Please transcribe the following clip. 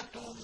الْمُصْبِحِينَ